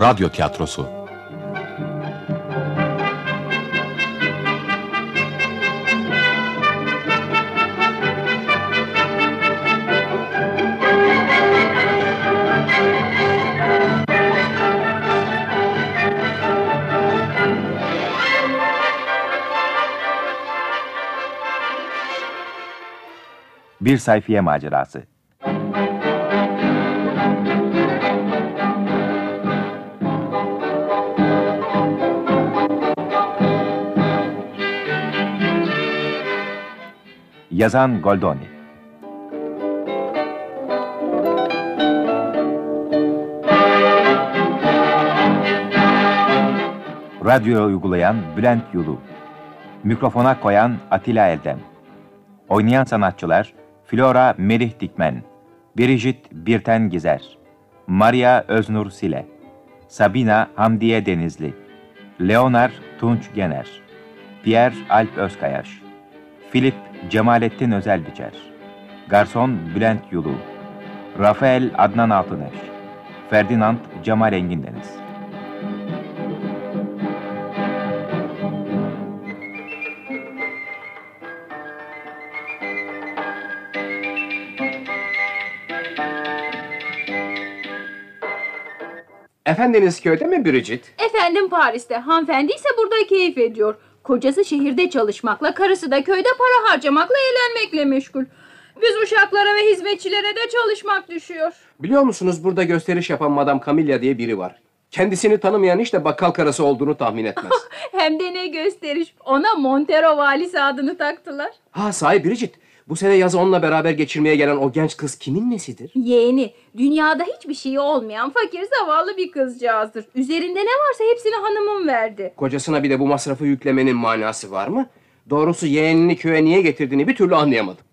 Radyo Tiyatrosu Bir sayfiye macerası. Yazan Goldoni. Radyoya uygulayan Bülent Yulu. Mikrofona koyan Atilla Eldem. Oynayan sanatçılar Flora Melih Dikmen, Biricit Birten Gizer, Maria Öznur Sile, Sabina Hamdiye Denizli, Leonar Tunç Gener, Pierre Alp Özkayaş, Filip Cemalettin Özelbiçer, Garson Bülent Yulu, Rafael Adnan Altıneş, Ferdinand Cemal Engin Deniz. Efendiniz köyde mi Bridget? Efendim Paris'te, hanımefendi ise burada keyif ediyor. Kocası şehirde çalışmakla, karısı da köyde para harcamakla, eğlenmekle meşgul. Biz uşaklara ve hizmetçilere de çalışmak düşüyor. Biliyor musunuz burada gösteriş yapan Madame Camilla diye biri var. Kendisini tanımayan işte bakkal karısı olduğunu tahmin etmez. Hem de ne gösteriş. Ona Montero valisi adını taktılar. ha sahi Bridget, bu sene yazı onunla beraber geçirmeye gelen o genç kız kimin nesidir? Yeğeni, dünyada hiçbir şeyi olmayan fakir zavallı bir kızcağızdır. Üzerinde ne varsa hepsini hanımım verdi. Kocasına bir de bu masrafı yüklemenin manası var mı? Doğrusu yeğenini köye niye getirdiğini bir türlü anlayamadım.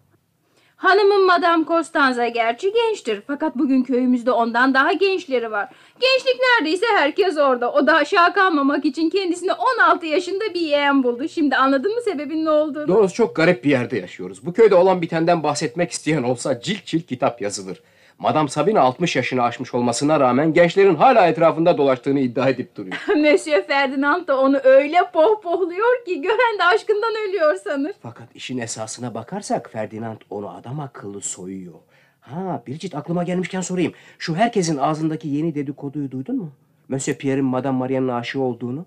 Hanımım Madame Costanza gerçi gençtir. Fakat bugün köyümüzde ondan daha gençleri var. Gençlik neredeyse herkes orada. O da aşağı kalmamak için kendisine 16 yaşında bir yeğen buldu. Şimdi anladın mı sebebin ne olduğunu? Doğrusu çok garip bir yerde yaşıyoruz. Bu köyde olan bitenden bahsetmek isteyen olsa cilt cilt kitap yazılır. Madame Sabine 60 yaşını aşmış olmasına rağmen gençlerin hala etrafında dolaştığını iddia edip duruyor. Monsieur Ferdinand da onu öyle pohpohluyor ki gören de aşkından ölüyor sanır. Fakat işin esasına bakarsak Ferdinand onu adam akıllı soyuyor. Ha Biricik aklıma gelmişken sorayım. Şu herkesin ağzındaki yeni dedikoduyu duydun mu? Monsieur Pierre'in Madame Marianne'ın aşığı olduğunu.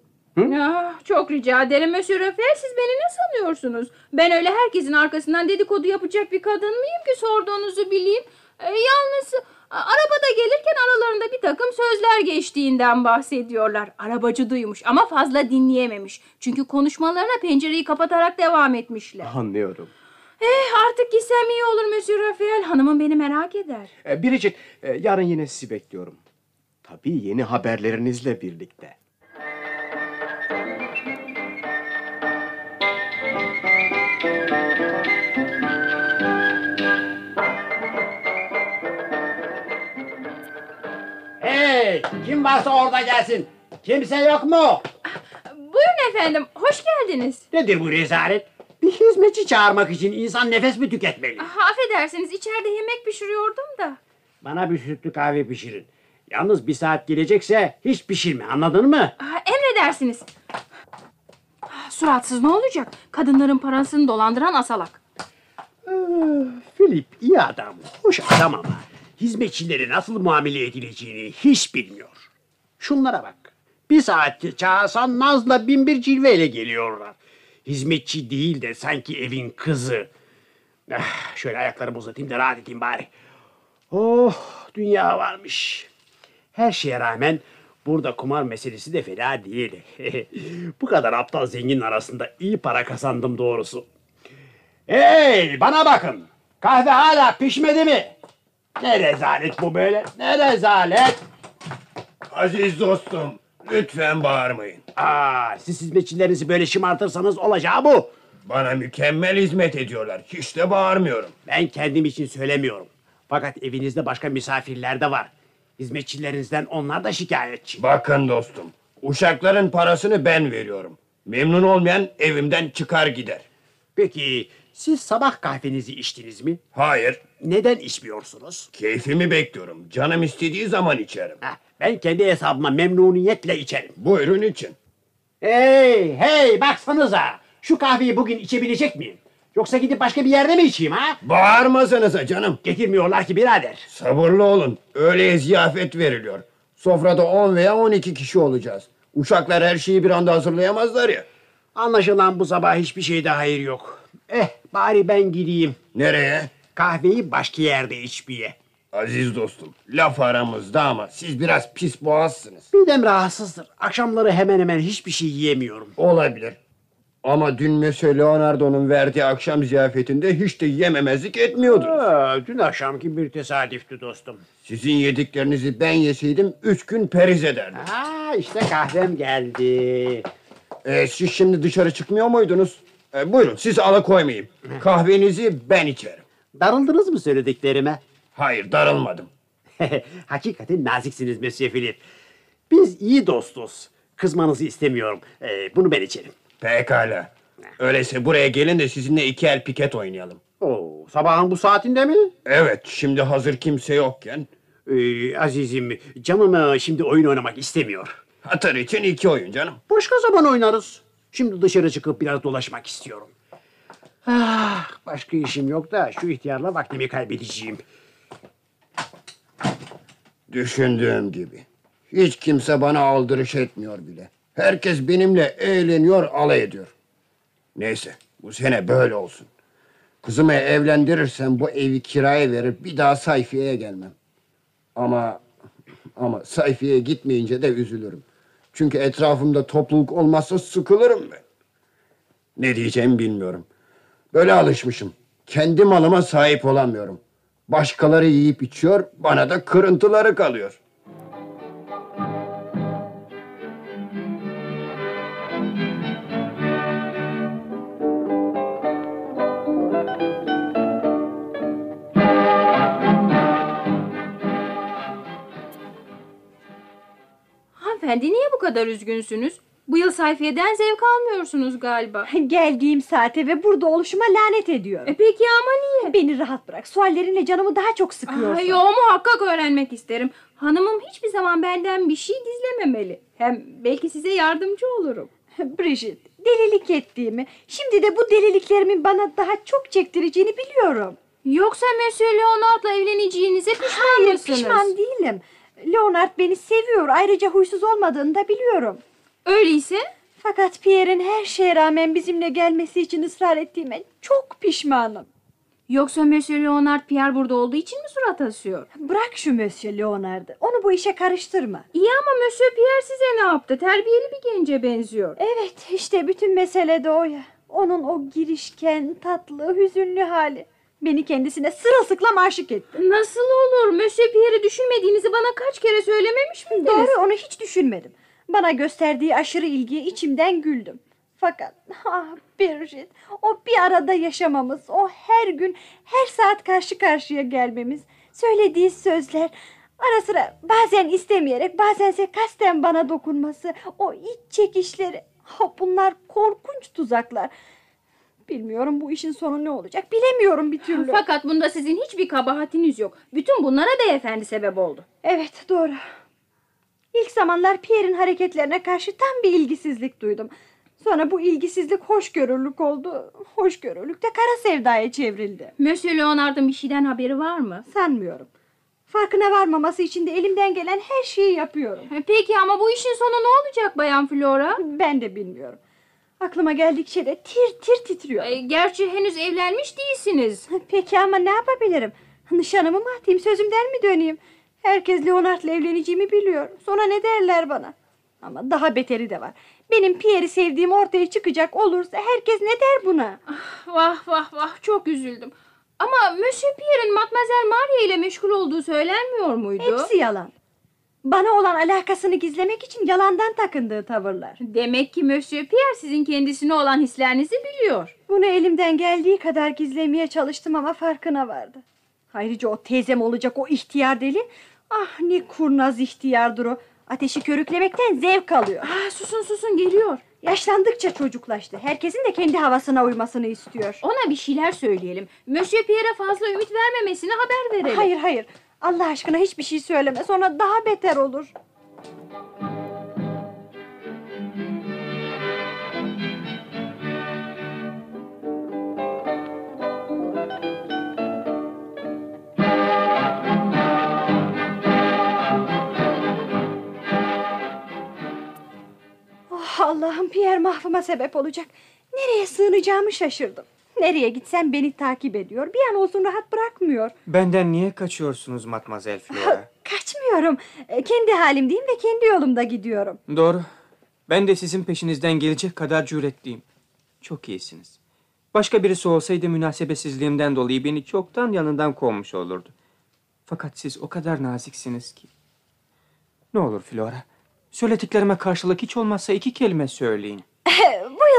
Ah, çok rica ederim Monsieur Raphael siz beni ne sanıyorsunuz? Ben öyle herkesin arkasından dedikodu yapacak bir kadın mıyım ki sorduğunuzu bileyim? Ee, yalnız arabada gelirken aralarında bir takım sözler geçtiğinden bahsediyorlar. Arabacı duymuş ama fazla dinleyememiş. Çünkü konuşmalarına pencereyi kapatarak devam etmişler. Anlıyorum. Eh artık gitsem iyi olur Monsieur Raphael. Hanımım beni merak eder. Ee, Biricik e, yarın yine sizi bekliyorum. Tabii yeni haberlerinizle birlikte. Kim varsa orada gelsin. Kimse yok mu? Buyurun efendim. Hoş geldiniz. Nedir bu rezalet? Bir hizmetçi çağırmak için insan nefes mi tüketmeli? Ah, affedersiniz içeride yemek pişiriyordum da. Bana bir sütlü kahve pişirin. Yalnız bir saat gelecekse hiç pişirme anladın mı? Ah, emredersiniz. Ah, Suratsız ne olacak? Kadınların parasını dolandıran asalak. Filip iyi adam, hoş adam ama hizmetçileri nasıl muamele edileceğini hiç bilmiyor. Şunlara bak. Bir saat çağırsan nazla bin bir cilveyle geliyorlar. Hizmetçi değil de sanki evin kızı. Ah, şöyle ayaklarımı uzatayım da rahat edeyim bari. Oh dünya varmış. Her şeye rağmen burada kumar meselesi de fena değil. Bu kadar aptal zengin arasında iyi para kazandım doğrusu. Hey bana bakın. Kahve hala pişmedi mi? Ne rezalet bu böyle? Ne rezalet? Aziz dostum, lütfen bağırmayın. Aa, siz hizmetçilerinizi böyle şımartırsanız olacağı bu. Bana mükemmel hizmet ediyorlar. Hiç de bağırmıyorum. Ben kendim için söylemiyorum. Fakat evinizde başka misafirler de var. Hizmetçilerinizden onlar da şikayetçi. Bakın dostum, uşakların parasını ben veriyorum. Memnun olmayan evimden çıkar gider. Peki siz sabah kahvenizi içtiniz mi? Hayır, Neden içmiyorsunuz? keyfimi bekliyorum. Canım istediği zaman içerim. Heh, Ben kendi hesabıma memnuniyetle içerim. Buyurun için. Hey hey baksanıza. Şu kahveyi bugün içebilecek miyim? Yoksa gidip başka bir yerde mi içeyim ha? Bağırmasanıza canım. Getirmiyorlar ki birader. Sabırlı olun. Öğleye ziyafet veriliyor. Sofrada 10 veya 12 kişi olacağız. Uşaklar her şeyi bir anda hazırlayamazlar ya. Anlaşılan bu sabah hiçbir şeyde hayır yok. Eh bari ben gideyim. Nereye? Kahveyi başka yerde içmeye. Aziz dostum, laf aramızda ama siz biraz pis boğazsınız. Midem rahatsızdır. Akşamları hemen hemen hiçbir şey yiyemiyorum. Olabilir. Ama dün Monsieur Leonardo'nun verdiği akşam ziyafetinde hiç de yememezlik etmiyordunuz. Aa, dün akşamki bir tesadüftü dostum. Sizin yediklerinizi ben yeseydim üç gün periz ederdim. Aa, işte kahvem geldi. Ee, siz şimdi dışarı çıkmıyor muydunuz? Ee, buyurun siz alıkoymayayım. Kahvenizi ben içerim. Darıldınız mı söylediklerime? Hayır darılmadım. Hakikaten naziksiniz Monsieur Philip. Biz iyi dostuz. Kızmanızı istemiyorum. Ee, bunu ben içerim. Pekala. Öyleyse buraya gelin de sizinle iki el piket oynayalım. Oo, sabahın bu saatinde mi? Evet şimdi hazır kimse yokken Ee, azizim, canım e, şimdi oyun oynamak istemiyor. hatır için iki oyun canım. Başka zaman oynarız. Şimdi dışarı çıkıp biraz dolaşmak istiyorum. Ah, başka işim yok da şu ihtiyarla vaktimi kaybedeceğim. Düşündüğüm gibi. Hiç kimse bana aldırış etmiyor bile. Herkes benimle eğleniyor, alay ediyor. Neyse, bu sene böyle olsun. Kızımı evlendirirsem bu evi kiraya verir, bir daha sayfiyeye gelmem. Ama ama sayfiyeye gitmeyince de üzülürüm. Çünkü etrafımda topluluk olmazsa sıkılırım ben. Ne diyeceğimi bilmiyorum. Böyle alışmışım. Kendi malıma sahip olamıyorum. Başkaları yiyip içiyor, bana da kırıntıları kalıyor. Kadar üzgünsünüz? Bu yıl sayfiyeden zevk almıyorsunuz galiba. Geldiğim saate ve burada oluşuma lanet ediyorum. E peki ama niye? Beni rahat bırak. Suallerinle canımı daha çok sıkıyorsun. Ay, yo muhakkak öğrenmek isterim. Hanımım hiçbir zaman benden bir şey gizlememeli. Hem belki size yardımcı olurum. Bridget, delilik ettiğimi, şimdi de bu deliliklerimin bana daha çok çektireceğini biliyorum. Yoksa Monsieur Leonard'la evleneceğinize pişman Hayır, mısınız? pişman değilim. Leonard beni seviyor. Ayrıca huysuz olmadığını da biliyorum. Öyleyse Fakat Pierre'in her şeye rağmen bizimle gelmesi için ısrar ettiğime çok pişmanım. yoksa Monsieur Leonard Pierre burada olduğu için mi surat asıyor? Bırak şu Monsieur Leonard'ı. Onu bu işe karıştırma. İyi ama Monsieur Pierre size ne yaptı? Terbiyeli bir gence benziyor. Evet işte bütün mesele de o ya. Onun o girişken, tatlı, hüzünlü hali. Beni kendisine sırılsıklam aşık etti. Nasıl olur? Monsieur Pierre'i düşünmediğinizi bana kaç kere söylememiş miydiniz? Doğru onu hiç düşünmedim. Bana gösterdiği aşırı ilgiye içimden güldüm. Fakat ah Bridget, o bir arada yaşamamız, o her gün, her saat karşı karşıya gelmemiz, söylediği sözler, ara sıra bazen istemeyerek, bazense kasten bana dokunması, o iç çekişleri, ah, bunlar korkunç tuzaklar. Bilmiyorum bu işin sonu ne olacak, bilemiyorum bir türlü. Fakat bunda sizin hiçbir kabahatiniz yok. Bütün bunlara beyefendi sebep oldu. Evet doğru. İlk zamanlar Pierre'in hareketlerine karşı tam bir ilgisizlik duydum. Sonra bu ilgisizlik hoşgörülük oldu. Hoşgörülük de kara sevdaya çevrildi. Monsieur Leonard'ın bir şeyden haberi var mı? Sanmıyorum. Farkına varmaması için de elimden gelen her şeyi yapıyorum. Peki ama bu işin sonu ne olacak Bayan Flora? Ben de bilmiyorum. Aklıma geldikçe de tir tir titriyor. E, gerçi henüz evlenmiş değilsiniz. Peki ama ne yapabilirim? Nişanımı mı atayım, sözümden mi döneyim? Herkes Leonard'la evleneceğimi biliyor. Sonra ne derler bana? Ama daha beteri de var. Benim Pierre'i sevdiğim ortaya çıkacak olursa herkes ne der buna? Vah vah vah çok üzüldüm. Ama Monsieur Pierre'in Mademoiselle Maria ile meşgul olduğu söylenmiyor muydu? Hepsi yalan. Bana olan alakasını gizlemek için yalandan takındığı tavırlar. Demek ki Monsieur Pierre sizin kendisine olan hislerinizi biliyor. Bunu elimden geldiği kadar gizlemeye çalıştım ama farkına vardı. Ayrıca o teyzem olacak o ihtiyar deli. Ah ne kurnaz ihtiyardır o. Ateşi körüklemekten zevk alıyor. Ah, susun susun geliyor. Yaşlandıkça çocuklaştı. Herkesin de kendi havasına uymasını istiyor. Ona bir şeyler söyleyelim. Monsieur Pierre'e fazla ümit vermemesine haber verelim. Hayır hayır. Allah aşkına hiçbir şey söyleme. Sonra daha beter olur. Oh, Allah'ım Pierre mahvıma sebep olacak. Nereye sığınacağımı şaşırdım. Nereye gitsem beni takip ediyor. Bir an olsun rahat bırakmıyor. Benden niye kaçıyorsunuz Matmazel Flora? Kaçmıyorum. E, Kendi halimdeyim ve kendi yolumda gidiyorum. Doğru. Ben de sizin peşinizden gelecek kadar cüretliyim. Çok iyisiniz. Başka birisi olsaydı münasebetsizliğimden dolayı beni çoktan yanından kovmuş olurdu. Fakat siz o kadar naziksiniz ki. Ne olur Flora. Söylediklerime karşılık hiç olmazsa iki kelime söyleyin.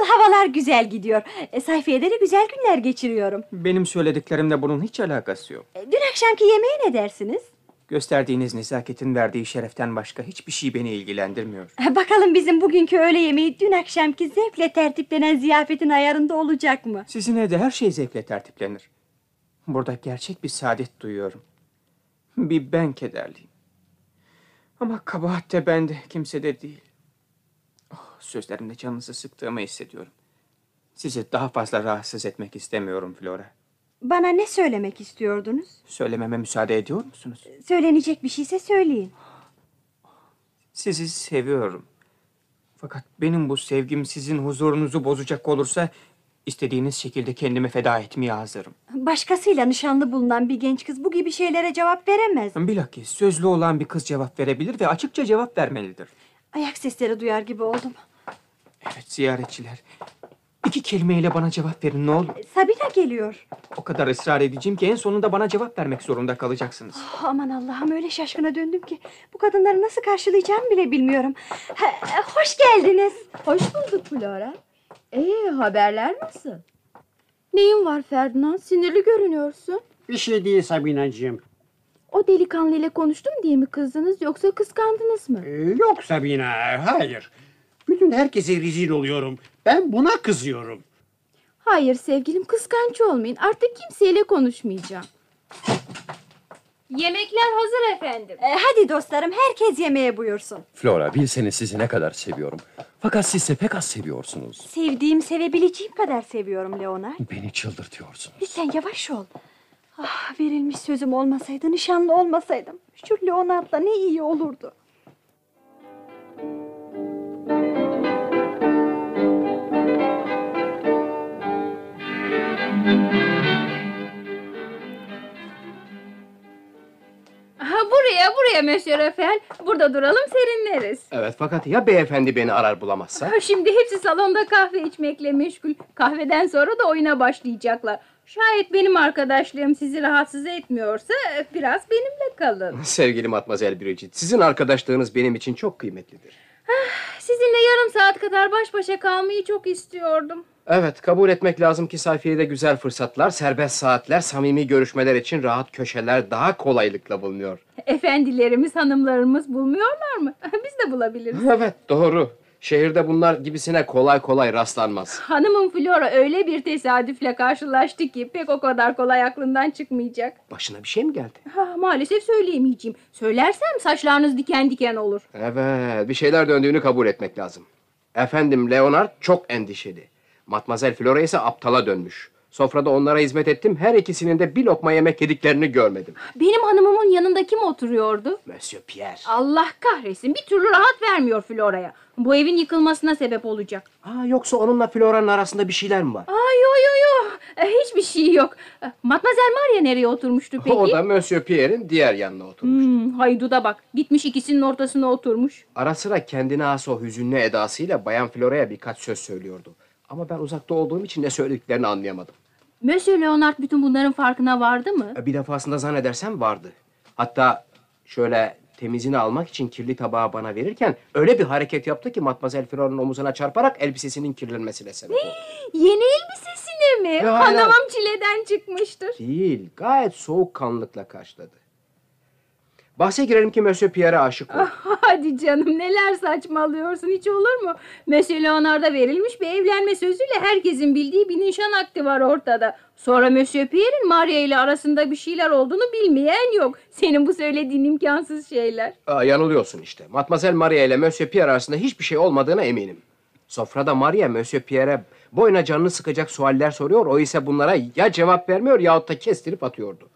Yıl havalar güzel gidiyor. E, sayfiyede de güzel günler geçiriyorum. Benim söylediklerimle bunun hiç alakası yok. E, Dün akşamki yemeğe ne dersiniz? Gösterdiğiniz nezaketin verdiği şereften başka hiçbir şey beni ilgilendirmiyor. E, Bakalım bizim bugünkü öğle yemeği dün akşamki zevkle tertiplenen ziyafetin ayarında olacak mı? Sizin evde her şey zevkle tertiplenir. Burada gerçek bir saadet duyuyorum. Bir ben kederliyim. Ama kabahat de bende, kimsede değil. Sözlerimle canınızı sıktığımı hissediyorum. Sizi daha fazla rahatsız etmek istemiyorum Flora. Bana ne söylemek istiyordunuz? Söylememe müsaade ediyor musunuz? Söylenecek bir şeyse söyleyin. Sizi seviyorum. Fakat benim bu sevgim sizin huzurunuzu bozacak olursa... ...istediğiniz şekilde kendimi feda etmeye hazırım. Başkasıyla nişanlı bulunan bir genç kız bu gibi şeylere cevap veremez. Bilakis sözlü olan bir kız cevap verebilir ve açıkça cevap vermelidir. Ayak sesleri duyar gibi oldum. Evet ziyaretçiler. İki kelimeyle bana cevap verin ne olur. Sabina geliyor. O kadar ısrar edeceğim ki en sonunda bana cevap vermek zorunda kalacaksınız. Oh, aman Allah'ım öyle şaşkına döndüm ki bu kadınları nasıl karşılayacağımı bile bilmiyorum. Ha, e, hoş geldiniz. Hoş bulduk Flora. Ee haberler nasıl? Neyin var Ferdinand? Sinirli görünüyorsun. Bir şey değil Sabinacığım. O delikanlı ile konuştum diye mi kızdınız yoksa kıskandınız mı? Ee, yok Sabina, hayır. Bütün herkese rezil oluyorum. Ben buna kızıyorum. Hayır sevgilim kıskanç olmayın. Artık kimseyle konuşmayacağım. Yemekler hazır efendim. E, hadi dostlarım herkes yemeğe buyursun. Flora bilseniz sizi ne kadar seviyorum. Fakat siz de pek az seviyorsunuz. Sevdiğim sevebileceğim kadar seviyorum Leonard. Beni çıldırtıyorsunuz. Lütfen yavaş ol. Ah, verilmiş sözüm olmasaydı, nişanlı olmasaydım. Şu Leonard'la ne iyi olurdu. Burada duralım serinleriz. Evet fakat ya beyefendi beni arar bulamazsa? Şimdi hepsi salonda kahve içmekle meşgul. Kahveden sonra da oyuna başlayacaklar. Şayet benim arkadaşlığım sizi rahatsız etmiyorsa biraz benimle kalın. Sevgili Matmazel Bridget, sizin arkadaşlığınız benim için çok kıymetlidir. Sizinle yarım saat kadar baş başa kalmayı çok istiyordum. Evet, kabul etmek lazım ki sayfiyede güzel fırsatlar, serbest saatler, samimi görüşmeler için rahat köşeler daha kolaylıkla bulunuyor. Efendilerimiz, hanımlarımız bulmuyorlar mı? Biz de bulabiliriz. Evet, doğru. Şehirde bunlar gibisine kolay kolay rastlanmaz. Hanımın Flora öyle bir tesadüfle karşılaştı ki pek o kadar kolay aklından çıkmayacak. Başına bir şey mi geldi? Ha, maalesef söyleyemeyeceğim. Söylersem saçlarınız diken diken olur. Evet, bir şeyler döndüğünü kabul etmek lazım. Efendim Leonard çok endişeli. Matmazel Flora ise aptala dönmüş. Sofrada onlara hizmet ettim. Her ikisinin de bir lokma yemek yediklerini görmedim. Benim hanımımın yanında kim oturuyordu? Monsieur Pierre. Allah kahretsin bir türlü rahat vermiyor Flora'ya. Bu evin yıkılmasına sebep olacak. Aa, yoksa onunla Flora'nın arasında bir şeyler mi var? Aa yo yo yo E, hiçbir şey yok. E, Matmazel Maria nereye oturmuştu peki? O da Monsieur Pierre'in diğer yanına oturmuş. Hmm, hayduda bak gitmiş ikisinin ortasına oturmuş. Ara sıra kendine has o hüzünlü edasıyla Bayan Flora'ya birkaç söz söylüyordu. Ama ben uzakta olduğum için ne söylediklerini anlayamadım. Monsieur Leonard bütün bunların farkına vardı mı? E, Bir defasında zannedersem vardı. Hatta şöyle temizini almak için kirli tabağı bana verirken öyle bir hareket yaptı ki Matmazel Flora'nın omuzuna çarparak elbisesinin kirlenmesine sebep oldu. Yeni elbisesine mi? Ya, Hanımım çileden çıkmıştır. Değil, gayet soğukkanlılıkla karşıladı. Bahse girelim ki Monsieur Pierre'e aşık oldu. Hadi canım neler saçmalıyorsun hiç olur mu? Monsieur Leonard'a verilmiş bir evlenme sözüyle herkesin bildiği bir nişan akti var ortada. Sonra Monsieur Pierre'in Maria ile arasında bir şeyler olduğunu bilmeyen yok. Senin bu söylediğin imkansız şeyler. Aa, yanılıyorsun işte. Matmazel Maria ile Monsieur Pierre arasında hiçbir şey olmadığına eminim. Sofrada Maria Monsieur Pierre'e boyuna canını sıkacak sualler soruyor. O ise bunlara ya cevap vermiyor yahut da kestirip atıyordu.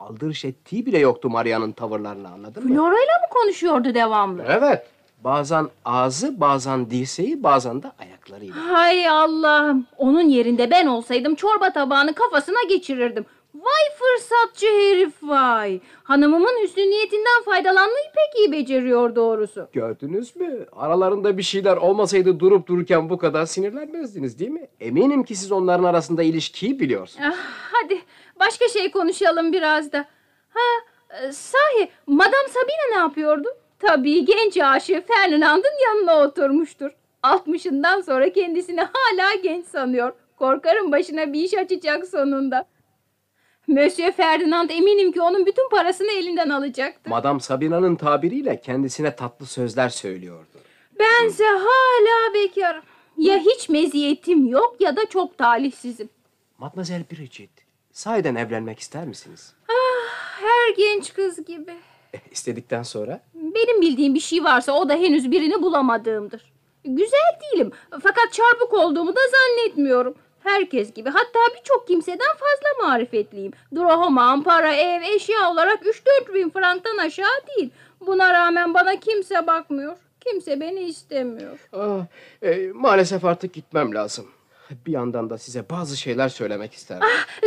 Aldırış ettiği bile yoktu Maria'nın tavırlarını anladın mı? Flora ile mi konuşuyordu devamlı? Evet. Bazen ağzı, bazen dirseği, bazen de ayaklarıyla. Hay Allah'ım. Onun yerinde ben olsaydım çorba tabağını kafasına geçirirdim. Vay fırsatçı herif vay. Hanımımın hüsnü niyetinden faydalanmayı pek iyi beceriyor doğrusu. Gördünüz mü? Aralarında bir şeyler olmasaydı durup dururken bu kadar sinirlenmezdiniz değil mi? Eminim ki siz onların arasında ilişkiyi biliyorsunuz. Ah, hadi başka şey konuşalım biraz da. Ha, e, sahi Madame Sabine ne yapıyordu? Tabii genç aşığı Ferdinand'ın yanına oturmuştur. 60'ından sonra kendisini hala genç sanıyor. Korkarım başına bir iş açacak sonunda. Monsieur Ferdinand eminim ki onun bütün parasını elinden alacaktır. Madame Sabina'nın tabiriyle kendisine tatlı sözler söylüyordu. Bense hala bekarım. Ya hiç meziyetim yok ya da çok talihsizim. Mademoiselle Bridget, sahiden evlenmek ister misiniz? Her genç kız gibi. Eh, İstedikten sonra? Benim bildiğim bir şey varsa o da henüz birini bulamadığımdır. Güzel değilim fakat çarpık olduğumu da zannetmiyorum. Herkes gibi hatta birçok kimseden fazla marifetliyim. Drohoman, para, ev, eşya olarak 3-4 bin franktan aşağı değil. Buna rağmen bana kimse bakmıyor. Kimse beni istemiyor. Ah, eh, maalesef artık gitmem lazım. Bir yandan da size bazı şeyler söylemek isterim.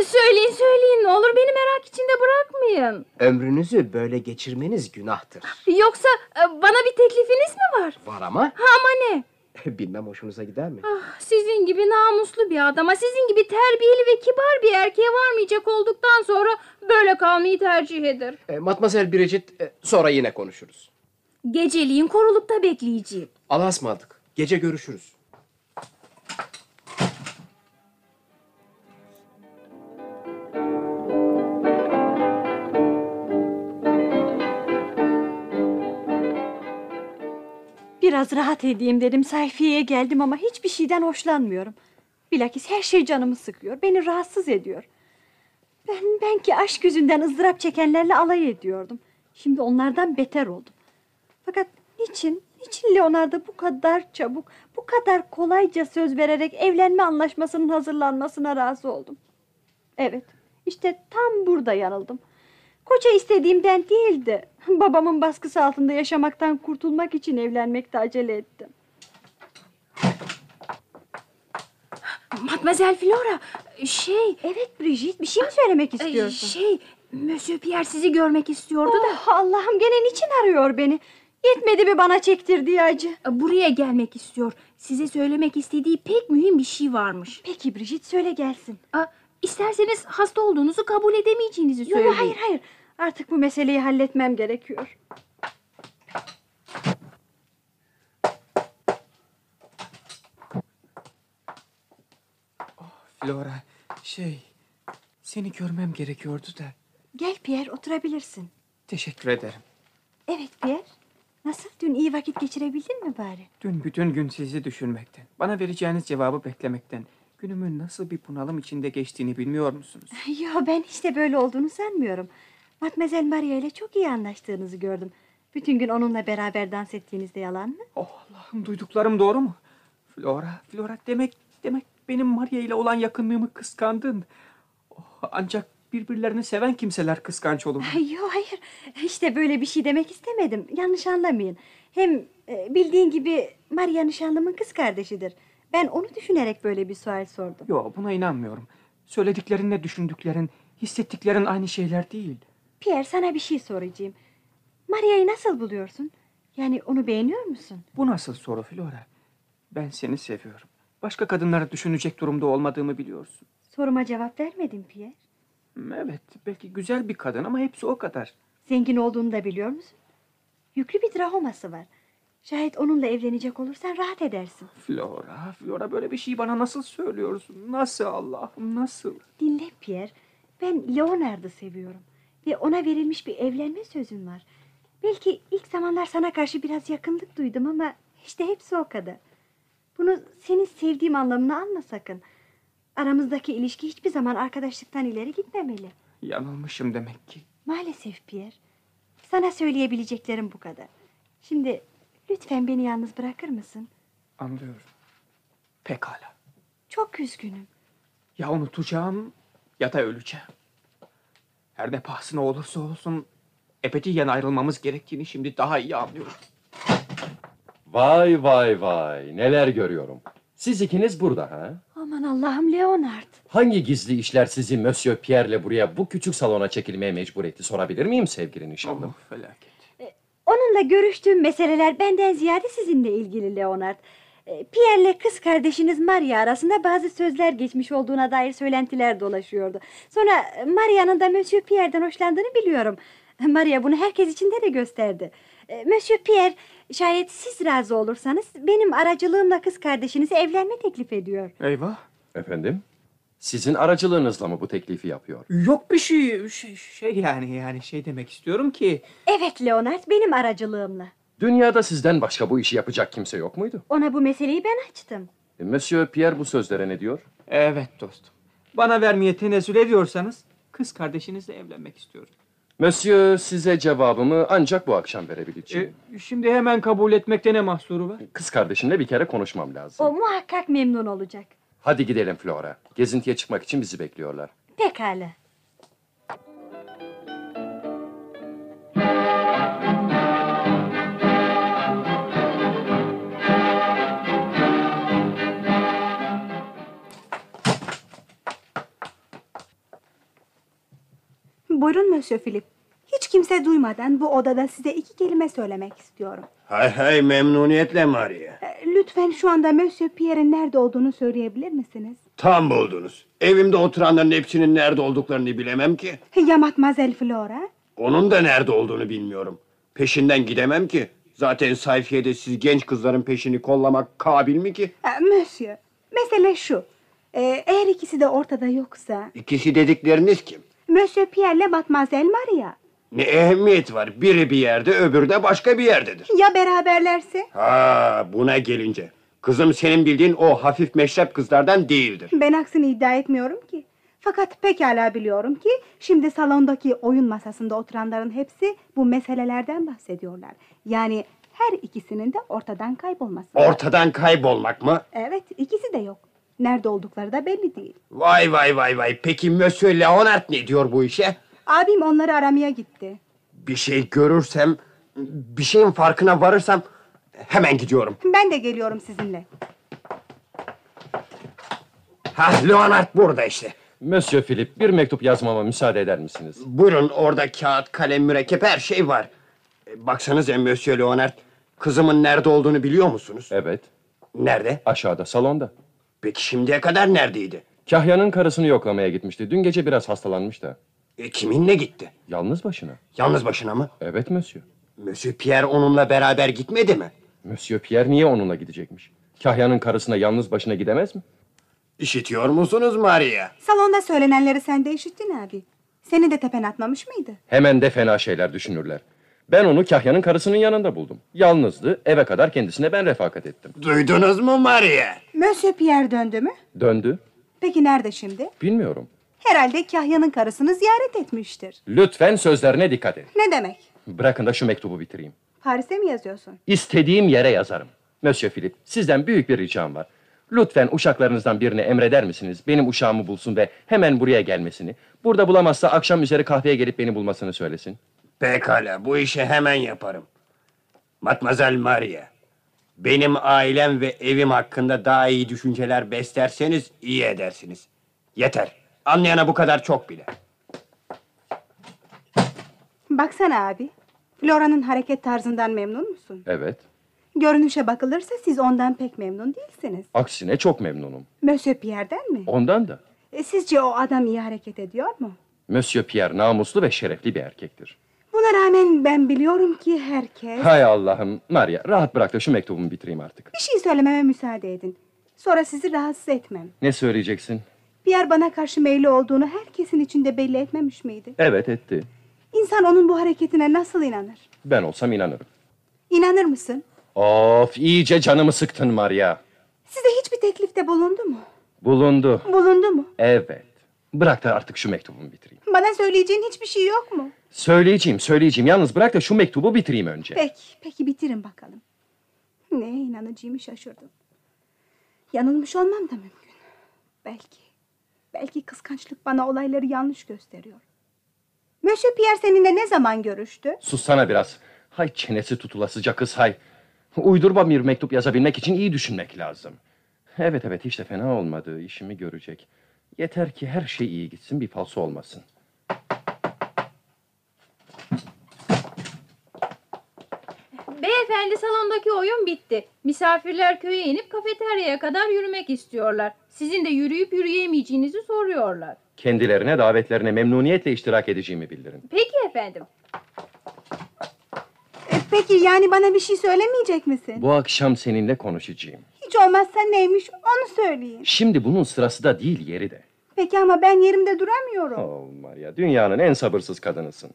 Söyleyin söyleyin ne olur beni merak içinde bırakmayın. Ömrünüzü böyle geçirmeniz günahtır. Yoksa e, bana bir teklifiniz mi var? Var ama Ha, Ama ne? bilmem hoşunuza gider mi? Ah, sizin gibi namuslu bir adama, sizin gibi terbiyeli ve kibar bir erkeğe varmayacak olduktan sonra böyle kalmayı tercih eder. Eh, Mademoiselle Bridget, eh, sonra yine konuşuruz. Geceliğin korulukta bekleyeceğim. Allah'a ısmarladık. Gece görüşürüz. Biraz rahat edeyim dedim sayfiyeye geldim ama hiçbir şeyden hoşlanmıyorum. Bilakis her şey canımı sıkıyor. Beni rahatsız ediyor. Ben, ben ki aşk yüzünden ızdırap çekenlerle alay ediyordum. Şimdi onlardan beter oldum. Fakat niçin, niçin Leonardo bu kadar çabuk, bu kadar kolayca söz vererek evlenme anlaşmasının hazırlanmasına razı oldum? Evet, işte tam burada yanıldım. Koca istediğimden değildi. Babamın baskısı altında yaşamaktan kurtulmak için evlenmekte acele ettim. Mademoiselle Flora, şey, Evet Brigitte, bir şey mi söylemek istiyorsun? şey, Monsieur Pierre sizi görmek istiyordu da Oh, Allah'ım gene niçin arıyor beni? Yetmedi mi bana çektirdiği acı? e, buraya gelmek istiyor. Size söylemek istediği pek mühim bir şey varmış. Peki Brigitte söyle gelsin. Aa, isterseniz hasta olduğunuzu kabul edemeyeceğinizi Yok söyleyin. hayır hayır. Artık bu meseleyi halletmem gerekiyor. Flora, şey, seni görmem gerekiyordu da. Gel Pierre oturabilirsin. Teşekkür ederim. Evet Pierre. Nasıl dün iyi vakit geçirebildin mi bari? Dün bütün gün sizi düşünmekten, bana vereceğiniz cevabı beklemekten, günümün nasıl bir bunalım içinde geçtiğini bilmiyor musunuz? Yo ben hiç de böyle olduğunu sanmıyorum. Matmazel Maria ile çok iyi anlaştığınızı gördüm. Bütün gün onunla beraber dans ettiğinizde yalan mı? Oh Allah'ım duyduklarım doğru mu? Flora, Flora demek demek benim Maria ile olan yakınlığımı kıskandın. Oh, ancak birbirlerini seven kimseler kıskanç olur. Yo hayır. İşte böyle bir şey demek istemedim. Yanlış anlamayın. Hem e, bildiğin gibi Maria nişanlımın kız kardeşidir. Ben onu düşünerek böyle bir sual sordum. Yo buna inanmıyorum. Söylediklerinle düşündüklerin, hissettiklerin aynı şeyler değil. Pierre sana bir şey soracağım. Maria'yı nasıl buluyorsun? Yani onu beğeniyor musun? Bu nasıl soru Flora? Ben seni seviyorum. Başka kadınları düşünecek durumda olmadığımı biliyorsun. Soruma cevap vermedin Pierre. Evet, belki güzel bir kadın ama hepsi o kadar. Zengin olduğunu da biliyor musun? Yüklü bir drahoması var. Şayet onunla evlenecek olursan rahat edersin. Flora, Flora böyle bir şey bana nasıl söylüyorsun? Nasıl Allah'ım, nasıl? Dinle Pierre. Ben Leonard'ı seviyorum. Ve ona verilmiş bir evlenme sözüm var. Belki ilk zamanlar sana karşı biraz yakınlık duydum ama işte hepsi o kadar. Bunu senin sevdiğim anlamına alma sakın. Aramızdaki ilişki hiçbir zaman arkadaşlıktan ileri gitmemeli. Yanılmışım demek ki. Maalesef Pierre. Sana söyleyebileceklerim bu kadar. Şimdi lütfen beni yalnız bırakır mısın? Anlıyorum. Pekala. Çok üzgünüm. Ya unutacağım ya da öleceğim. Her ne pahasına olursa olsun ebediyen ayrılmamız gerektiğini şimdi daha iyi anlıyorum. Vay vay vay neler görüyorum. Siz ikiniz burada ha? Aman Allah'ım Leonard. Hangi gizli işler sizi Monsieur Pierre'le buraya bu küçük salona çekilmeye mecbur etti sorabilir miyim sevgili nişanlım? Oh, felaket. Onunla görüştüğüm meseleler benden ziyade sizinle ilgili Leonard. Ee, Pierre'le kız kardeşiniz Maria arasında bazı sözler geçmiş olduğuna dair söylentiler dolaşıyordu. Sonra e, Maria'nın da Monsieur Pierre'den hoşlandığını biliyorum. Maria bunu herkes içinde de gösterdi. Ee, Monsieur Pierre şayet siz razı olursanız benim aracılığımla kız kardeşinize evlenme teklif ediyor. Eyvah. Efendim? Sizin aracılığınızla mı bu teklifi yapıyor? Yok bir şey, şey, şey yani yani şey demek istiyorum ki Evet Leonard benim aracılığımla. Dünyada sizden başka bu işi yapacak kimse yok muydu? Ona bu meseleyi ben açtım. E, Monsieur Pierre bu sözlere ne diyor? evet dostum. Bana vermeye tenezzül ediyorsanız kız kardeşinizle evlenmek istiyorum. Monsieur size cevabımı ancak bu akşam verebileceğim. E, şimdi hemen kabul etmekte ne mahsuru var? Kız kardeşimle bir kere konuşmam lazım. O muhakkak memnun olacak. Hadi gidelim Flora. Gezintiye çıkmak için bizi bekliyorlar. Pekala. Buyurun Monsieur Philip. Hiç kimse duymadan bu odada size iki kelime söylemek istiyorum. Hay hay memnuniyetle Maria. E, Lütfen şu anda Monsieur Pierre'in nerede olduğunu söyleyebilir misiniz? Tam buldunuz. Evimde oturanların hepsinin nerede olduklarını bilemem ki. Ya Mademoiselle Flora? Onun da nerede olduğunu bilmiyorum. Peşinden gidemem ki. Zaten sayfiyede siz genç kızların peşini kollamak kabil mi ki? E, Monsieur, mesele şu. E, eğer ikisi de ortada yoksa... İkisi dedikleriniz kim? Monsieur Pierre ile Mademoiselle Maria. Ne ehemmiyet var? Biri bir yerde, öbürü de başka bir yerdedir. Ya beraberlerse? Ha, buna gelince. Kızım senin bildiğin o hafif meşrep kızlardan değildir. Ben aksini iddia etmiyorum ki. Fakat pekala biliyorum ki şimdi salondaki oyun masasında oturanların hepsi bu meselelerden bahsediyorlar. Yani her ikisinin de ortadan kaybolması. Ortadan kaybolmak mı? Evet, ikisi de yok. Nerede oldukları da belli değil. Vay vay vay vay. Peki Monsieur Leonard ne diyor bu işe? Abim onları aramaya gitti. Bir şey görürsem, bir şeyin farkına varırsam hemen gidiyorum. Ben de geliyorum sizinle. Ha Leonard burada işte. Monsieur Philip bir mektup yazmama müsaade eder misiniz? Buyurun orada kağıt, kalem, mürekkep her şey var. E, Baksanıza Monsieur Leonard. Kızımın nerede olduğunu biliyor musunuz? Evet. Nerede? Aşağıda salonda. Peki şimdiye kadar neredeydi? Kahya'nın karısını yoklamaya gitmişti. Dün gece biraz hastalanmış da. E, kiminle gitti? Yalnız başına. Yalnız başına mı? Evet Monsieur. Monsieur Pierre onunla beraber gitmedi mi? Monsieur Pierre niye onunla gidecekmiş? Kahya'nın karısına yalnız başına gidemez mi? İşitiyor musunuz Maria? Salonda söylenenleri sen de işittin abi. Seni de tepen atmamış mıydı? Hemen de fena şeyler düşünürler. Ben onu Kahya'nın karısının yanında buldum. Yalnızdı, eve kadar kendisine ben refakat ettim. Duydunuz mu Maria? Monsieur Pierre döndü mü? Döndü, Peki nerede şimdi? bilmiyorum. Herhalde Kahya'nın karısını ziyaret etmiştir. Lütfen sözlerine dikkat edin. Ne demek? Bırakın da şu mektubu bitireyim. Paris'e mi yazıyorsun? İstediğim yere yazarım. Monsieur Philip, sizden büyük bir ricam var. Lütfen uşaklarınızdan birine emreder misiniz? Benim uşağımı bulsun ve hemen buraya gelmesini. Burada bulamazsa akşam üzeri kahveye gelip beni bulmasını söylesin. Pekala bu işi hemen yaparım. Matmazel Maria. Benim ailem ve evim hakkında daha iyi düşünceler beslerseniz iyi edersiniz. Yeter. Anlayana bu kadar çok bile. Baksana abi. Flora'nın hareket tarzından memnun musun? Evet, Görünüşe bakılırsa siz ondan pek memnun değilsiniz. aksine çok memnunum. Monsieur Pierre'den mi? Ondan da. E, sizce o adam iyi hareket ediyor mu? Monsieur Pierre namuslu ve şerefli bir erkektir. Buna rağmen ben biliyorum ki herkes... Hay Allah'ım. Maria rahat bırak da şu mektubumu bitireyim artık. Bir şey söylememe müsaade edin. Sonra sizi rahatsız etmem. Ne söyleyeceksin? Pierre bana karşı meyli olduğunu herkesin içinde belli etmemiş miydi? Evet etti. İnsan onun bu hareketine nasıl inanır? Ben olsam inanırım. İnanır mısın? Of iyice canımı sıktın Maria. Size hiçbir teklifte bulundu mu? Bulundu. Bulundu mu? Evet. Bırak da artık şu mektubumu bitireyim. Bana söyleyeceğin hiçbir şey yok mu? Söyleyeceğim, söyleyeceğim. Yalnız bırak da şu mektubu bitireyim önce. Peki, peki bitirin bakalım. Neye inanacağımı şaşırdım. Yanılmış olmam da mümkün. Belki, belki kıskançlık bana olayları yanlış gösteriyor. Monsieur Pierre seninle ne zaman görüştü? Sussana biraz. Hay çenesi tutulasıca kız hay. Uydurma bir mektup yazabilmek için iyi düşünmek lazım. Evet evet hiç de fena olmadı. İşimi görecek. Yeter ki her şey iyi gitsin bir falso olmasın. Beyefendi salondaki oyun bitti. Misafirler köye inip kafeteryaya kadar yürümek istiyorlar. Sizin de yürüyüp yürüyemeyeceğinizi soruyorlar. Kendilerine davetlerine memnuniyetle iştirak edeceğimi bildirin. Peki efendim. E, peki yani bana bir şey söylemeyecek misin? Bu akşam seninle konuşacağım. Hiç olmazsa neymiş onu söyleyin. Şimdi bunun sırası da değil yeri de. Peki ama ben yerimde duramıyorum. Oh Maria dünyanın en sabırsız kadınısın.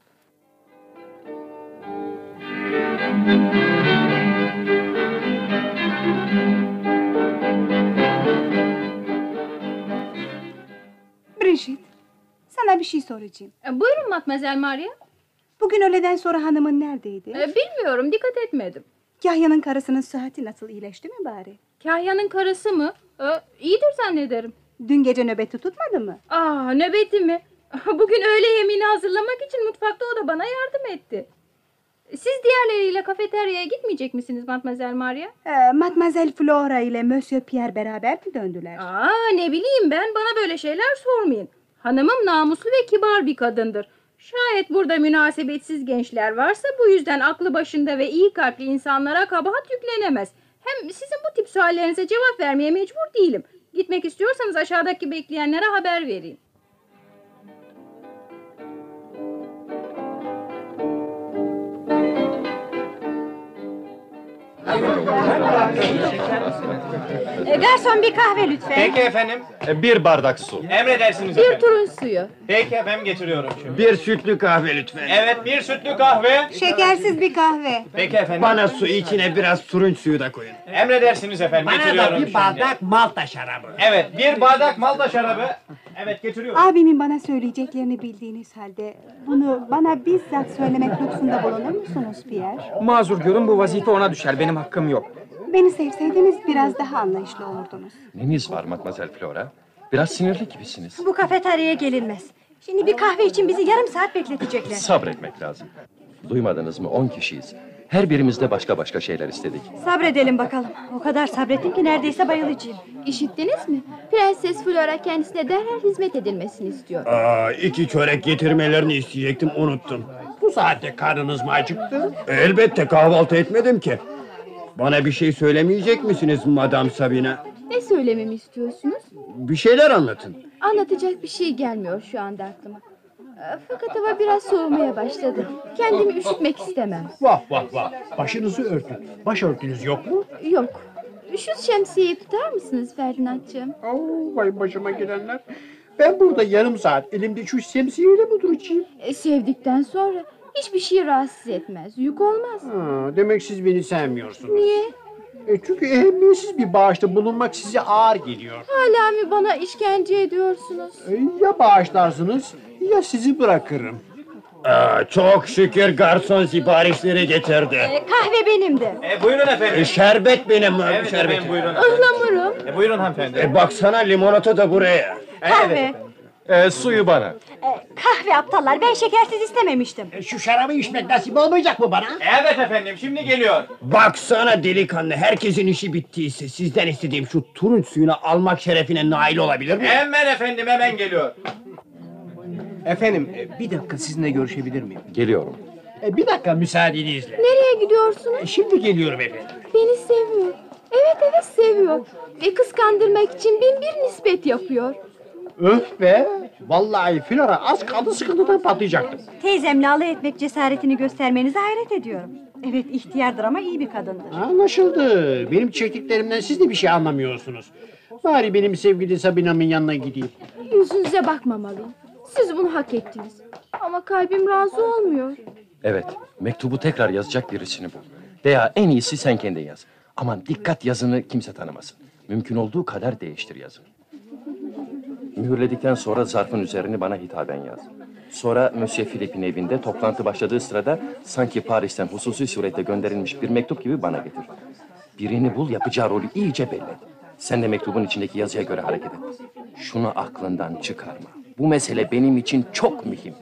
Bridget, sana bir şey soracağım. E, buyurun Matmazel Maria. Bugün öğleden sonra hanımın neredeydi? E, bilmiyorum dikkat etmedim. Kahya'nın karısının sıhhati nasıl iyileşti mi bari? Kahya'nın karısı mı? E, iyidir zannederim. Dün gece nöbeti tutmadı mı? Aa nöbeti mi? Bugün öğle yemeğini hazırlamak için mutfakta o da bana yardım etti. Siz diğerleriyle kafeteryaya gitmeyecek misiniz Matmazel Maria? Ee, Mademoiselle Flora ile Monsieur Pierre beraber mi döndüler? Aa ne bileyim ben bana böyle şeyler sormayın. Hanımım namuslu ve kibar bir kadındır. Şayet burada münasebetsiz gençler varsa bu yüzden aklı başında ve iyi kalpli insanlara kabahat yüklenemez. Hem sizin bu tip suallerinize cevap vermeye mecbur değilim. Gitmek istiyorsanız aşağıdaki bekleyenlere haber vereyim. E, garson bir kahve lütfen. Peki efendim. E, Bir bardak su. Emredersiniz Bir efendim. turun suyu. Peki efendim getiriyorum şimdi. Bir sütlü kahve lütfen. Evet bir sütlü kahve. Şekersiz bir kahve. Peki efendim. Bana su içine biraz turunç suyu da koyun. Emredersiniz efendim Bana getiriyorum da bir şimdi. bardak malta şarabı. Evet bir bardak malta şarabı. Evet getiriyorum. Abimin bana söyleyeceklerini bildiğiniz halde bunu bana bizzat söylemek lütfunda bulunur musunuz Pierre? Mazur görün bu vazife ona düşer. Benim hakkım yok. Beni sevseydiniz biraz daha anlayışlı olurdunuz. Neniz var Matmazel Flora? Biraz sinirli gibisiniz. Bu kafeteryaya gelinmez. Şimdi bir kahve için bizi yarım saat bekletecekler. Sabretmek lazım. Duymadınız mı? On kişiyiz. Her birimiz de başka başka şeyler istedik. Sabredelim bakalım. O kadar sabrettim ki neredeyse bayılacağım. İşittiniz mi? Prenses Flora kendisine derhal hizmet edilmesini istiyor. Aa, iki çörek getirmelerini isteyecektim unuttum. Bu saatte karnınız mı acıktı? Elbette kahvaltı etmedim ki. Bana bir şey söylemeyecek misiniz Madame Sabina? Ne söylememi istiyorsunuz? Bir şeyler anlatın. Anlatacak bir şey gelmiyor şu anda aklıma. Ee, Fakat hava biraz soğumaya başladı. Kendimi üşütmek istemem. Vah vah vah. Başınızı örtün. Başörtünüz yok mu? Yok. Şu şemsiyeyi tutar mısınız Ferdinand'cığım? Oo, vay başıma gelenler. Ben burada yarım saat elimde şu şemsiyeyle mi duracağım? E, sevdikten sonra hiçbir şey rahatsız etmez. Yük olmaz. Ha, demek siz beni sevmiyorsunuz. Niye? E, çünkü ehemmiyetsiz bir bağışta bulunmak size ağır geliyor. Hala mı bana işkence ediyorsunuz? E, ya bağışlarsınız ya sizi bırakırım. Aa, çok şükür garson siparişleri getirdi. E, kahve benimdi. E, buyurun efendim. E, şerbet benim Evet şerbet. efendim buyurun. Ihlamurum. E, buyurun hanımefendi. E, baksana limonata da buraya. Kahve. E, suyu bana. E, kahve aptallar. Ben şekersiz istememiştim. E, şu şarabı içmek nasip olmayacak mı bana? Evet efendim şimdi geliyor. Baksana delikanlı herkesin işi bittiyse sizden istediğim şu turunç suyunu almak şerefine nail olabilir mi? Hemen efendim hemen geliyor. Efendim e, bir dakika sizinle görüşebilir miyim? Geliyorum. E, bir dakika müsaadenizle. Nereye gidiyorsunuz? E, şimdi geliyorum efendim. Beni seviyor. Evet evet seviyor. Ve kıskandırmak için bin bir nispet yapıyor. Öf be. Vallahi Flora az kaldı sıkıntıdan patlayacaktım. Teyzemle alay etmek cesaretini göstermenize hayret ediyorum. Evet ihtiyardır ama iyi bir kadındır. Anlaşıldı. Benim çektiklerimden siz de bir şey anlamıyorsunuz. Bari benim sevgili Sabina'mın yanına gideyim. Yüzünüze bakmamalıyım. Siz bunu hak ettiniz. Ama kalbim razı olmuyor. Evet, mektubu tekrar yazacak birisini bul. Veya en iyisi sen kendin yaz. Aman dikkat yazını kimse tanımasın. Mümkün olduğu kadar değiştir yazını. Mühürledikten sonra zarfın üzerini bana hitaben yaz. Sonra Monsieur Philippe'in evinde toplantı başladığı sırada sanki Paris'ten hususi surette gönderilmiş bir mektup gibi bana getir. Birini bul yapacağı rolü iyice belli. Sen de mektubun içindeki yazıya göre hareket et. Şunu aklından çıkarma. Bu mesele benim için çok mühim.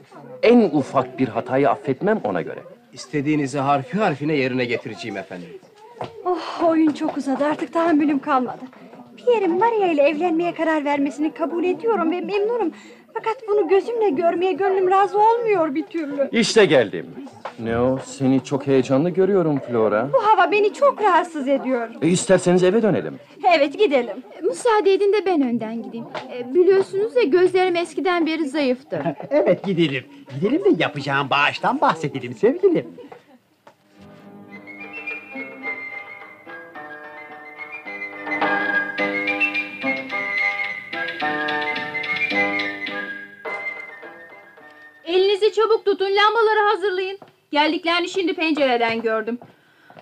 En ufak bir hatayı affetmem ona göre. İstediğinizi harfi harfine yerine getireceğim efendim. Oh oyun çok uzadı artık tahammülüm kalmadı. Pierre'in Maria ile evlenmeye karar vermesini kabul ediyorum ve memnunum. Fakat bunu gözümle görmeye gönlüm razı olmuyor bir türlü. İşte geldim. Ne o? Seni çok heyecanlı görüyorum Flora. Bu hava beni çok rahatsız ediyor. E, isterseniz eve dönelim. Evet gidelim. Müsaade edin de ben önden gideyim. E, biliyorsunuz ya gözlerim eskiden beri zayıftır. Evet gidelim. Gidelim de yapacağım bağıştan bahsedelim sevgilim. Çabuk tutun, lambaları hazırlayın. Geldiklerini şimdi pencereden gördüm.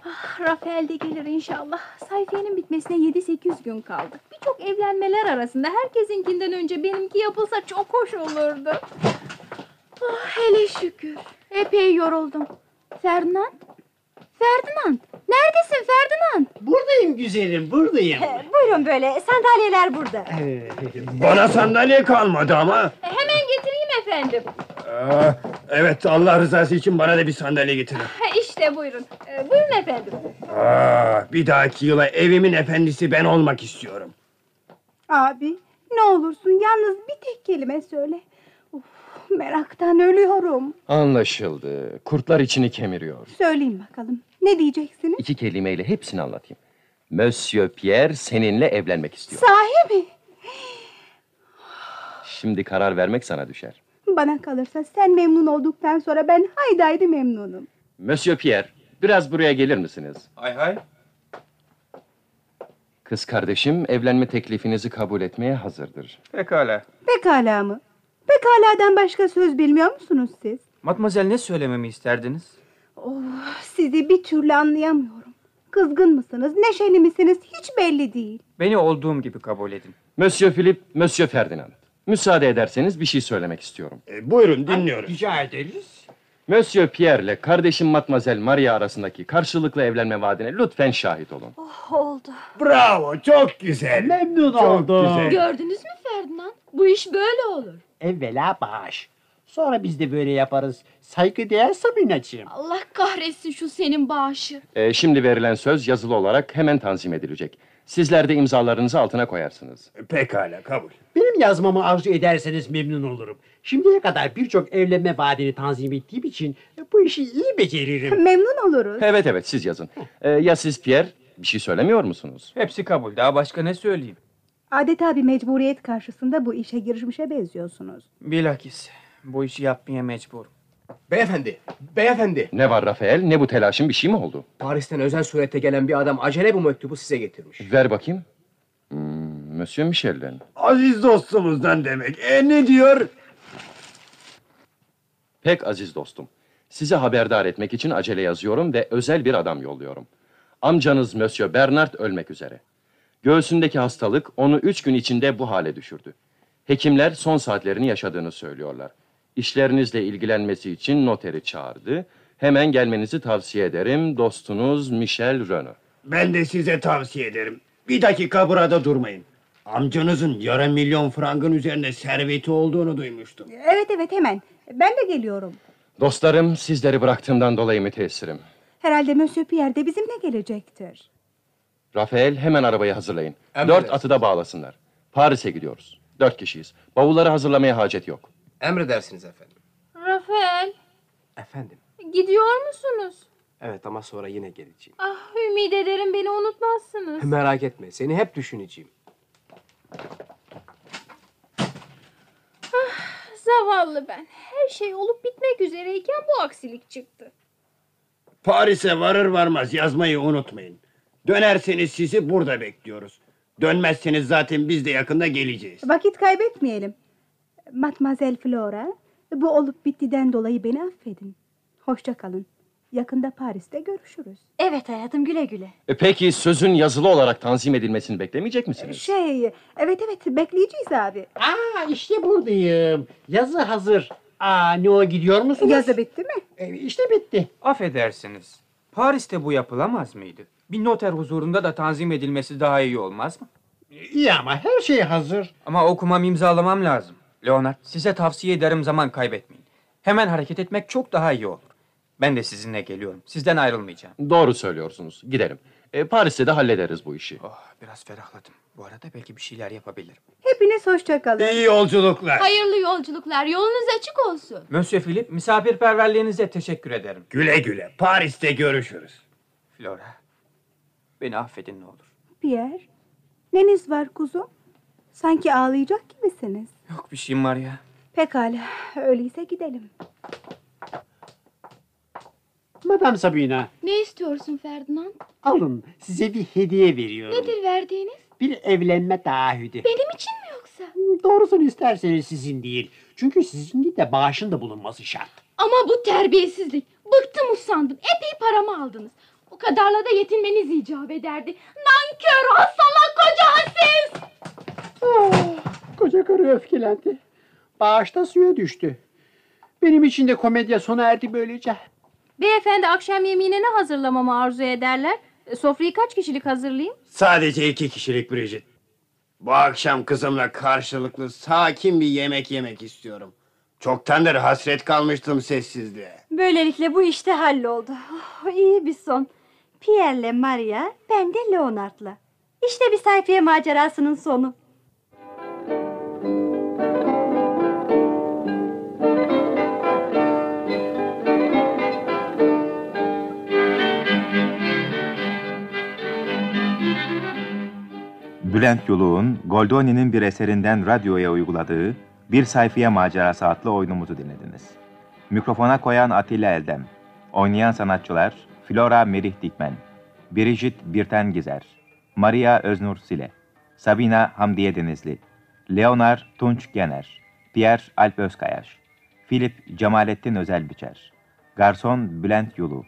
Ah, Rafael de gelir inşallah. Sayfiyenin bitmesine 7-8 gün kaldı. Birçok evlenmeler arasında herkesinkinden önce benimki yapılsa çok hoş olurdu. Ah, hele şükür. Epey yoruldum. Ferdinand? Ferdinand! Neredesin Ferdinand? Buradayım güzelim buradayım. Ee, buyurun böyle sandalyeler burada. Bana sandalye kalmadı ama. E, Hemen getireyim efendim. Aa, evet Allah rızası için bana da bir sandalye getirin. İşte buyurun. E, buyurun efendim. Aa, bir dahaki yıla evimin efendisi ben olmak istiyorum. Abi ne olursun yalnız bir tek kelime söyle. Meraktan ölüyorum. Anlaşıldı. Kurtlar içini kemiriyor. Söyleyin bakalım. Ne diyeceksiniz? İki kelimeyle hepsini anlatayım. Monsieur Pierre seninle evlenmek istiyor. Sahi mi? Şimdi karar vermek sana düşer. Bana kalırsa sen memnun olduktan sonra ben haydi haydi memnunum. Monsieur Pierre, biraz buraya gelir misiniz? Hay hay. Kız kardeşim evlenme teklifinizi kabul etmeye hazırdır. Pekala. Pekala mı? Pekala'dan başka söz bilmiyor musunuz siz? Matmazel ne söylememi isterdiniz? Oh, sizi bir türlü anlayamıyorum. Kızgın mısınız, neşeli misiniz hiç belli değil. Beni olduğum gibi kabul edin. Monsieur Philip, Monsieur Ferdinand. Müsaade ederseniz bir şey söylemek istiyorum. E, buyurun dinliyorum. Rica ederiz. Monsieur Pierre ile kardeşim Matmazel Maria arasındaki karşılıklı evlenme vaadine lütfen şahit olun. Oh, oldu. Bravo çok güzel. Memnun Çok oldum. güzel. Gördünüz mü Ferdinand? Bu iş böyle olur. Evvela bağış. Sonra biz de böyle yaparız. Saygıdeğer Sabinacığım. Allah kahretsin şu senin bağışı. Ee, şimdi verilen söz yazılı olarak hemen tanzim edilecek. Sizler de imzalarınızı altına koyarsınız. Pekala kabul. Benim yazmamı arzu ederseniz memnun olurum. Şimdiye kadar birçok evlenme vaadini tanzim ettiğim için bu işi iyi beceririm. Memnun oluruz. Evet evet siz yazın. Ee, ya siz Pierre bir şey söylemiyor musunuz? Hepsi kabul. Daha başka ne söyleyeyim? Adeta bir mecburiyet karşısında bu işe girişmişe benziyorsunuz. Bilakis bu işi yapmaya mecburum. Beyefendi, beyefendi. Ne var Rafael ne bu telaşın bir şey mi oldu? Paris'ten özel surette gelen bir adam acele bu mektubu size getirmiş. Ver bakayım. Hmm, Monsieur Michel'den. Aziz dostumuzdan demek. E ne diyor? Pek aziz dostum. Size haberdar etmek için acele yazıyorum ve özel bir adam yolluyorum. Amcanız Monsieur Bernard ölmek üzere. Göğsündeki hastalık onu üç gün içinde bu hale düşürdü. Hekimler son saatlerini yaşadığını söylüyorlar. İşlerinizle ilgilenmesi için noteri çağırdı. Hemen gelmenizi tavsiye ederim. Dostunuz Michel Renaud. Ben de size tavsiye ederim. Bir dakika burada durmayın. Amcanızın yarım milyon frangın üzerinde serveti olduğunu duymuştum. Evet evet hemen. Ben de geliyorum. Dostlarım sizleri bıraktığımdan dolayı müteessirim. Herhalde Monsieur Pierre de bizimle gelecektir. Rafael hemen arabayı hazırlayın. Emredersiniz. Dört atı da bağlasınlar. Paris'e gidiyoruz. Dört kişiyiz. Bavulları hazırlamaya hacet yok. Emredersiniz efendim. Rafael, Efendim. gidiyor musunuz? Evet ama sonra yine geleceğim. Ah, ümit ederim beni unutmazsınız. Merak etme, seni hep düşüneceğim. Zavallı ben. Her şey olup bitmek üzereyken bu aksilik çıktı. Paris'e varır varmaz yazmayı unutmayın. Dönerseniz sizi burada bekliyoruz. Dönmezseniz zaten biz de yakında geleceğiz. Vakit kaybetmeyelim. Matmazel Flora, bu olup bittiden dolayı beni affedin. Hoşça kalın. Yakında Paris'te görüşürüz. Evet hayatım güle güle. E peki sözün yazılı olarak tanzim edilmesini beklemeyecek misiniz? Şey, evet evet bekleyeceğiz abi. Aa işte buradayım. Yazı hazır. Aa ne o gidiyor musunuz? Yazı bitti mi? E, işte bitti. Affedersiniz. Paris'te bu yapılamaz mıydı? Bir noter huzurunda da tanzim edilmesi daha iyi olmaz mı? İyi ama her şey hazır. Ama okumam imzalamam lazım. Leonard size tavsiye ederim zaman kaybetmeyin. Hemen hareket etmek çok daha iyi olur. Ben de sizinle geliyorum. Sizden ayrılmayacağım. Doğru söylüyorsunuz. Gidelim. E, Paris'te de hallederiz bu işi. Oh biraz ferahladım. Bu arada belki bir şeyler yapabilirim. Hepiniz hoşça kalın. İyi yolculuklar. Hayırlı yolculuklar. Yolunuz açık olsun. Monsieur Philip misafirperverliğinize teşekkür ederim. Güle güle. Paris'te görüşürüz. Flora beni affedin ne olur. Pierre, neniz var kuzum? Sanki ağlayacak gibisiniz. Yok bir şeyim var ya. Pekala, öyleyse gidelim. Madam Sabina Ne istiyorsun Ferdinand? alın size bir hediye veriyorum. Nedir verdiğiniz? Bir evlenme taahhüdü. Benim için mi yoksa? Doğrusunu isterseniz sizin değil. Çünkü sizin değil de bağışın da bulunması şart. Ama bu terbiyesizlik. Bıktım usandım. Epey paramı aldınız. O kadarla da yetinmeniz icap ederdi. Nankör hastalık koca siz! Koca karı öfkelendi. Bağış da suya düştü. Benim için de komedya sona erdi böylece. Beyefendi akşam yemeğine ne hazırlamamı arzu ederler? E, Sofrayı kaç kişilik hazırlayayım? Sadece iki kişilik Bridget. Bu akşam kızımla karşılıklı sakin bir yemek yemek istiyorum. Çoktandır hasret kalmıştım sessizliğe. Böylelikle bu işte halloldu. Oh, iyi bir son. Pierre'le Maria, ben de Leonard'la. İşte bir sayfiye macerasının sonu. Bülent Yoluk'un Goldoni'nin bir eserinden radyoya uyguladığı Bir Sayfiye Macerası adlı oyunumuzu dinlediniz. Mikrofona koyan Atilla Eldem. Oynayan sanatçılar Flora Merih Dikmen, Biricit Birten Gizer, Maria Öznur Sile, Sabina Hamdiye Denizli, Leonard Tunç Gener, Pierre Alp Özkayaş, Filip Cemalettin Özelbiçer, Garson Bülent Yolu,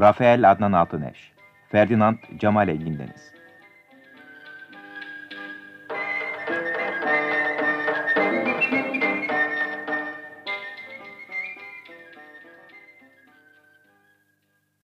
Rafael Adnan Altıneş, Ferdinand Cemal Engin Deniz.